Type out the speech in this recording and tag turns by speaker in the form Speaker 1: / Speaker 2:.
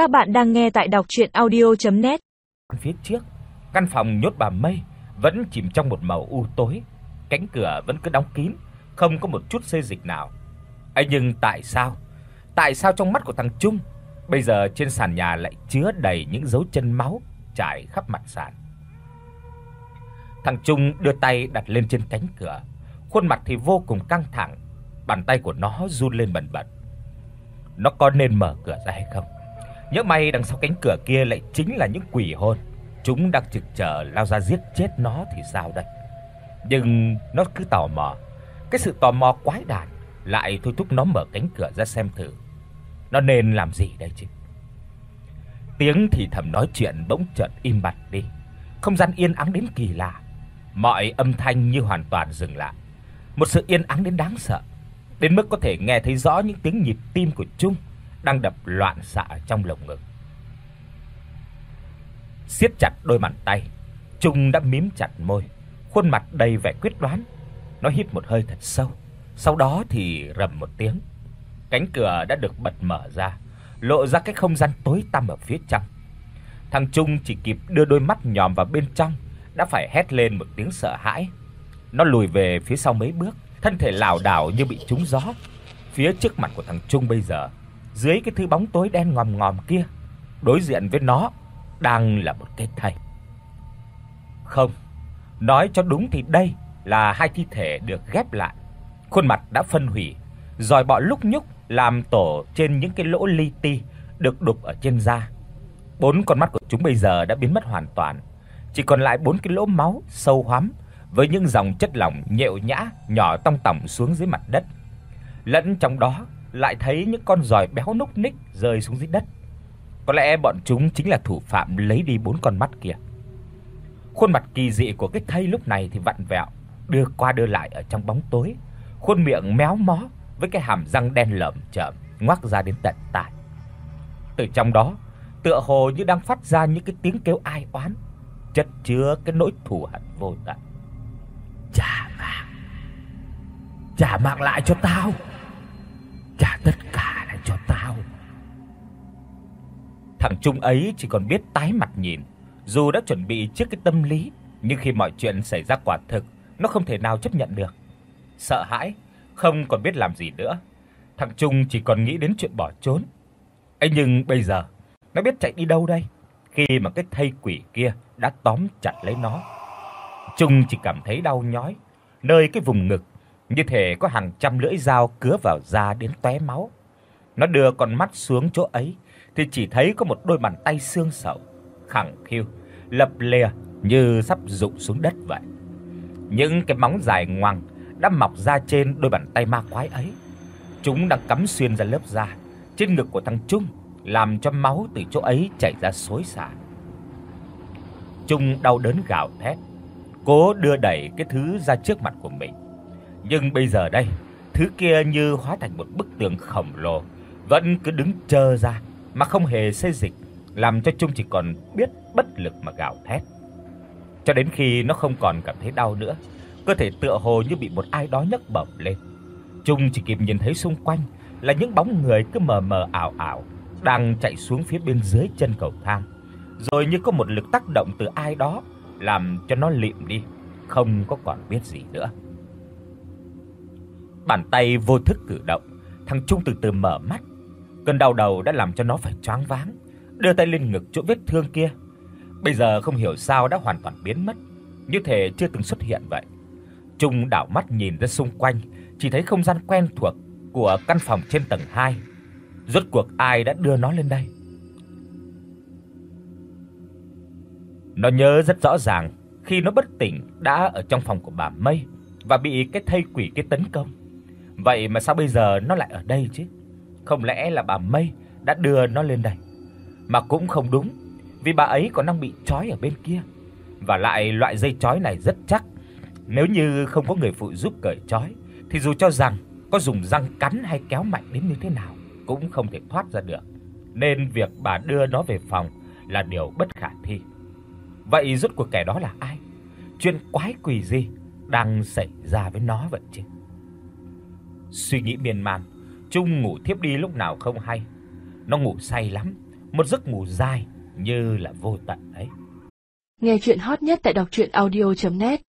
Speaker 1: Các bạn đang nghe tại đọc audio net
Speaker 2: Phía trước, căn phòng nhốt bà Mây vẫn chìm trong một màu u tối, cánh cửa vẫn cứ đóng kín, không có một chút xê dịch nào. Ấy nhưng tại sao? Tại sao trong mắt của thằng Trung bây giờ trên sàn nhà lại chứa đầy những dấu chân máu trải khắp mặt sàn? Thằng Trung đưa tay đặt lên trên cánh cửa, khuôn mặt thì vô cùng căng thẳng, bàn tay của nó run lên bần bật. Nó có nên mở cửa ra hay không? Nhớ may đằng sau cánh cửa kia lại chính là những quỷ hồn, chúng đang trực chờ lao ra giết chết nó thì sao đây? Nhưng nó cứ tò mò, cái sự tò mò quái đản lại thôi thúc nó mở cánh cửa ra xem thử. Nó nên làm gì đây chứ? Tiếng thì thầm nói chuyện bỗng chợt im bặt đi. Không gian yên ắng đến kỳ lạ. Mọi âm thanh như hoàn toàn dừng lại. Một sự yên ắng đến đáng sợ, đến mức có thể nghe thấy rõ những tiếng nhịp tim của Trung đang đập loạn xạ trong lồng ngực. Siết chặt đôi bàn tay, Trung đã mím chặt môi, khuôn mặt đầy vẻ quyết đoán. Nó hít một hơi thật sâu, sau đó thì rầm một tiếng. Cánh cửa đã được bật mở ra, lộ ra cái không gian tối tăm ở phía trong. Thằng Trung chỉ kịp đưa đôi mắt nhòm vào bên trong đã phải hét lên một tiếng sợ hãi. Nó lùi về phía sau mấy bước, thân thể lảo đảo như bị trúng gió. Phía trước mặt của thằng Trung bây giờ, dưới cái thứ bóng tối đen ngòm ngòm kia, đối diện với nó đang là một cái thây. Không, nói cho đúng thì đây là hai thi thể được ghép lại. Khuôn mặt đã phân hủy, rồi bọ lúc nhúc làm tổ trên những cái lỗ li ti được đục ở trên da. Bốn con mắt của chúng bây giờ đã biến mất hoàn toàn, chỉ còn lại bốn cái lỗ máu sâu hoắm với những dòng chất lỏng nhễu nhã nhỏ tong tỏng xuống dưới mặt đất. Lẫn trong đó lại thấy những con giòi béo núc ních rơi xuống dưới đất. Có lẽ bọn chúng chính là thủ phạm lấy đi bốn con mắt kia. Khuôn mặt kỳ dị của cái thây lúc này thì vặn vẹo, đưa qua đưa lại ở trong bóng tối, khuôn miệng méo mó với cái hàm răng đen lởm chởm ngoác ra đến tận tai. Từ trong đó, tựa hồ như đang phát ra những cái tiếng kêu ai oán, chất chứa cái nỗi thù hận vô tận. Trả mạng. Trả mạng lại cho tao. Thằng Trung ấy chỉ còn biết tái mặt nhìn, dù đã chuẩn bị trước cái tâm lý, nhưng khi mọi chuyện xảy ra quả thực, nó không thể nào chấp nhận được. Sợ hãi, không còn biết làm gì nữa. Thằng Trung chỉ còn nghĩ đến chuyện bỏ trốn. Ấy nhưng bây giờ, nó biết chạy đi đâu đây? Khi mà cái thây quỷ kia đã tóm chặt lấy nó. Trung chỉ cảm thấy đau nhói, nơi cái vùng ngực như thể có hàng trăm lưỡi dao cứa vào da đến tóe máu. Nó đưa con mắt xuống chỗ ấy thì chỉ thấy có một đôi bàn tay xương sầu, khẳng khiu, lập lè như sắp rụng xuống đất vậy. Những cái móng dài ngoằng đã mọc ra trên đôi bàn tay ma quái ấy. Chúng đang cắm xuyên ra lớp da trên ngực của thằng Trung, làm cho máu từ chỗ ấy chảy ra xối xả. Trung đau đớn gào thét, cố đưa đẩy cái thứ ra trước mặt của mình. Nhưng bây giờ đây, thứ kia như hóa thành một bức tường khổng lồ, vẫn cứ đứng chờ ra mà không hề xê dịch, làm cho Trung chỉ còn biết bất lực mà gào thét. Cho đến khi nó không còn cảm thấy đau nữa, cơ thể tựa hồ như bị một ai đó nhấc bổng lên. Trung chỉ kịp nhìn thấy xung quanh là những bóng người cứ mờ mờ ảo ảo đang chạy xuống phía bên dưới chân cầu thang. Rồi như có một lực tác động từ ai đó làm cho nó lịm đi, không có còn biết gì nữa. Bàn tay vô thức cử động, thằng Trung từ từ mở mắt. Cơn đau đầu đã làm cho nó phải choáng váng, đưa tay lên ngực chỗ vết thương kia. Bây giờ không hiểu sao đã hoàn toàn biến mất, như thể chưa từng xuất hiện vậy. Trung đảo mắt nhìn ra xung quanh, chỉ thấy không gian quen thuộc của căn phòng trên tầng 2. Rốt cuộc ai đã đưa nó lên đây? Nó nhớ rất rõ ràng khi nó bất tỉnh đã ở trong phòng của bà Mây và bị cái thây quỷ kia tấn công. Vậy mà sao bây giờ nó lại ở đây chứ? Không lẽ là bà Mây đã đưa nó lên đây? Mà cũng không đúng, vì bà ấy còn đang bị trói ở bên kia. Và lại loại dây trói này rất chắc. Nếu như không có người phụ giúp cởi trói thì dù cho rằng có dùng răng cắn hay kéo mạnh đến như thế nào cũng không thể thoát ra được. Nên việc bà đưa nó về phòng là điều bất khả thi. Vậy rốt cuộc kẻ đó là ai? Chuyện quái quỷ gì đang xảy ra với nó vậy chứ? Suy nghĩ miên man, Trung ngủ thiếp đi lúc nào không hay. Nó ngủ say lắm, một giấc ngủ dài như là vô tận ấy.
Speaker 3: Nghe truyện hot nhất tại doctruyenaudio.net